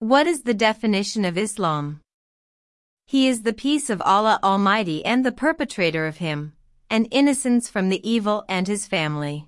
What is the definition of Islam? He is the peace of Allah Almighty and the perpetrator of him, and innocence from the evil and his family.